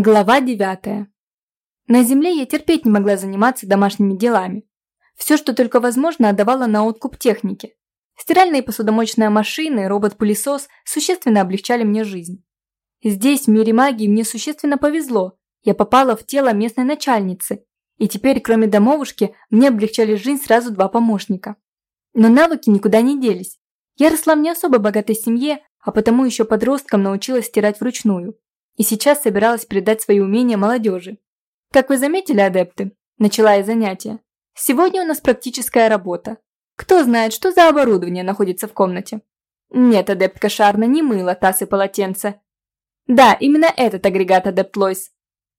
Глава 9. На земле я терпеть не могла заниматься домашними делами. Все, что только возможно, отдавала на откуп технике. Стиральные и посудомоечная машины, робот-пылесос существенно облегчали мне жизнь. Здесь, в мире магии, мне существенно повезло. Я попала в тело местной начальницы, и теперь, кроме домовушки, мне облегчали жизнь сразу два помощника. Но навыки никуда не делись. Я росла в не особо богатой семье, а потому еще подростком научилась стирать вручную и сейчас собиралась передать свои умения молодежи. Как вы заметили, адепты, начала я занятие. Сегодня у нас практическая работа. Кто знает, что за оборудование находится в комнате? Нет, адептка Шарна, не мыло, таз и полотенце. Да, именно этот агрегат, адепт Лойс.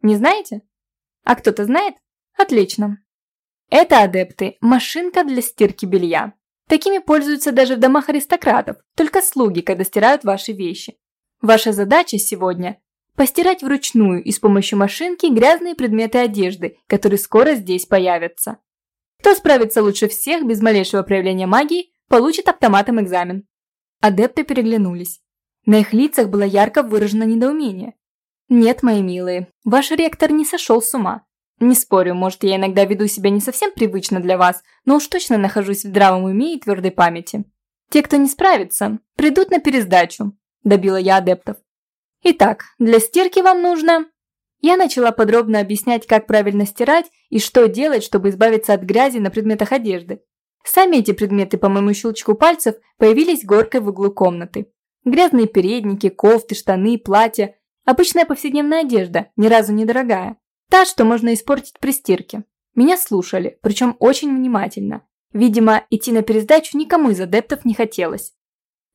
Не знаете? А кто-то знает? Отлично. Это, адепты, машинка для стирки белья. Такими пользуются даже в домах аристократов, только слуги, когда стирают ваши вещи. Ваша задача сегодня Постирать вручную и с помощью машинки грязные предметы одежды, которые скоро здесь появятся. Кто справится лучше всех без малейшего проявления магии, получит автоматом экзамен. Адепты переглянулись. На их лицах было ярко выражено недоумение. «Нет, мои милые, ваш ректор не сошел с ума. Не спорю, может, я иногда веду себя не совсем привычно для вас, но уж точно нахожусь в здравом уме и твердой памяти. Те, кто не справится, придут на пересдачу», – добила я адептов. Итак, для стирки вам нужно... Я начала подробно объяснять, как правильно стирать и что делать, чтобы избавиться от грязи на предметах одежды. Сами эти предметы, по моему щелчку пальцев, появились горкой в углу комнаты. Грязные передники, кофты, штаны, платья. Обычная повседневная одежда, ни разу не дорогая. Та, что можно испортить при стирке. Меня слушали, причем очень внимательно. Видимо, идти на пересдачу никому из адептов не хотелось.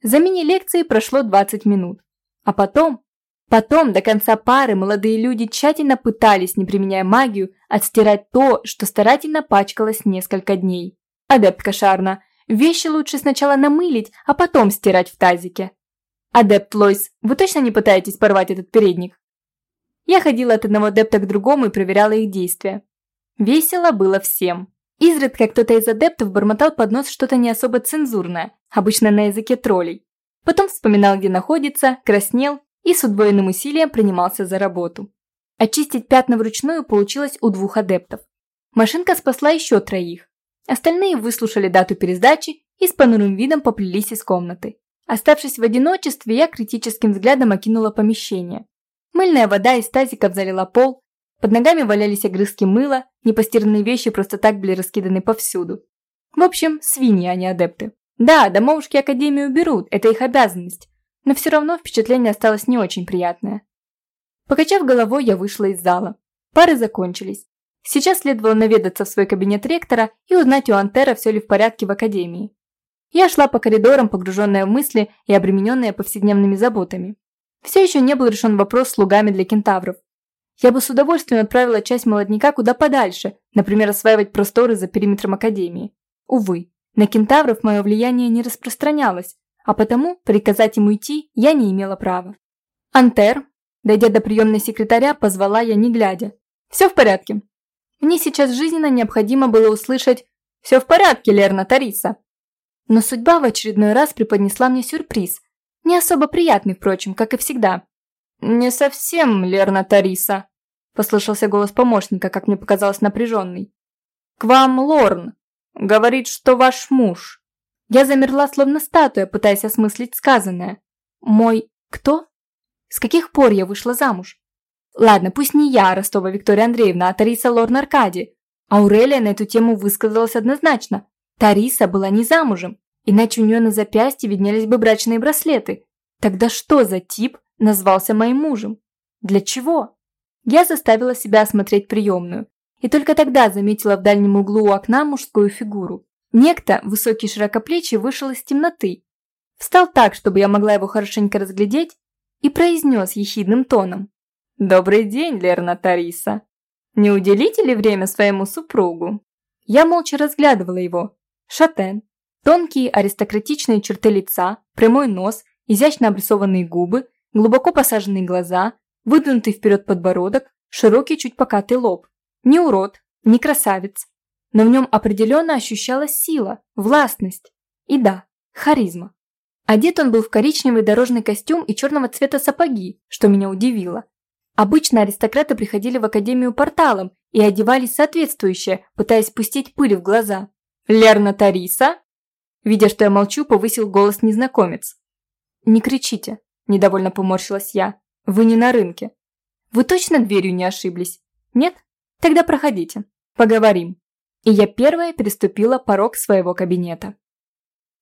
За мини-лекции прошло 20 минут. А потом Потом до конца пары молодые люди тщательно пытались, не применяя магию, отстирать то, что старательно пачкалось несколько дней. Адепт Шарна, вещи лучше сначала намылить, а потом стирать в тазике. Адепт Лойс, вы точно не пытаетесь порвать этот передник? Я ходила от одного адепта к другому и проверяла их действия. Весело было всем. Изредка кто-то из адептов бормотал под нос что-то не особо цензурное, обычно на языке троллей. Потом вспоминал, где находится, краснел и с удвоенным усилием принимался за работу. Очистить пятна вручную получилось у двух адептов. Машинка спасла еще троих. Остальные выслушали дату пересдачи и с понурым видом поплелись из комнаты. Оставшись в одиночестве, я критическим взглядом окинула помещение. Мыльная вода из тазиков залила пол, под ногами валялись огрызки мыла, непостиранные вещи просто так были раскиданы повсюду. В общем, свиньи, а не адепты. Да, домовушки Академию берут, это их обязанность, но все равно впечатление осталось не очень приятное. Покачав головой, я вышла из зала. Пары закончились. Сейчас следовало наведаться в свой кабинет ректора и узнать у Антера, все ли в порядке в академии. Я шла по коридорам, погруженная в мысли и обремененная повседневными заботами. Все еще не был решен вопрос с слугами для кентавров. Я бы с удовольствием отправила часть молодняка куда подальше, например, осваивать просторы за периметром академии. Увы, на кентавров мое влияние не распространялось, а потому приказать ему идти я не имела права. «Антер», дойдя до приемной секретаря, позвала я не глядя. «Все в порядке». Мне сейчас жизненно необходимо было услышать «Все в порядке, Лерна Тариса». Но судьба в очередной раз преподнесла мне сюрприз, не особо приятный, впрочем, как и всегда. «Не совсем, Лерна Тариса», – послышался голос помощника, как мне показалось напряженный. «К вам Лорн. Говорит, что ваш муж». Я замерла, словно статуя, пытаясь осмыслить сказанное. Мой кто? С каких пор я вышла замуж? Ладно, пусть не я, Ростова Виктория Андреевна, а Тариса Лорн Аркадий. Аурелия на эту тему высказалась однозначно. Тариса была не замужем, иначе у нее на запястье виднелись бы брачные браслеты. Тогда что за тип назвался моим мужем? Для чего? Я заставила себя осмотреть приемную, и только тогда заметила в дальнем углу у окна мужскую фигуру. Некто, высокий широкоплечий, вышел из темноты. Встал так, чтобы я могла его хорошенько разглядеть, и произнес ехидным тоном. «Добрый день, Лерна Тариса. Не уделите ли время своему супругу?» Я молча разглядывала его. Шатен. Тонкие аристократичные черты лица, прямой нос, изящно обрисованные губы, глубоко посаженные глаза, выдвинутый вперед подбородок, широкий чуть покатый лоб. Не урод, не красавец, но в нем определенно ощущалась сила, властность и, да, харизма. Одет он был в коричневый дорожный костюм и черного цвета сапоги, что меня удивило. Обычно аристократы приходили в академию порталом и одевались соответствующе, пытаясь пустить пыль в глаза. «Лерна Тариса?» Видя, что я молчу, повысил голос незнакомец. «Не кричите», – недовольно поморщилась я. «Вы не на рынке. Вы точно дверью не ошиблись? Нет? Тогда проходите. Поговорим». И я первая переступила порог своего кабинета.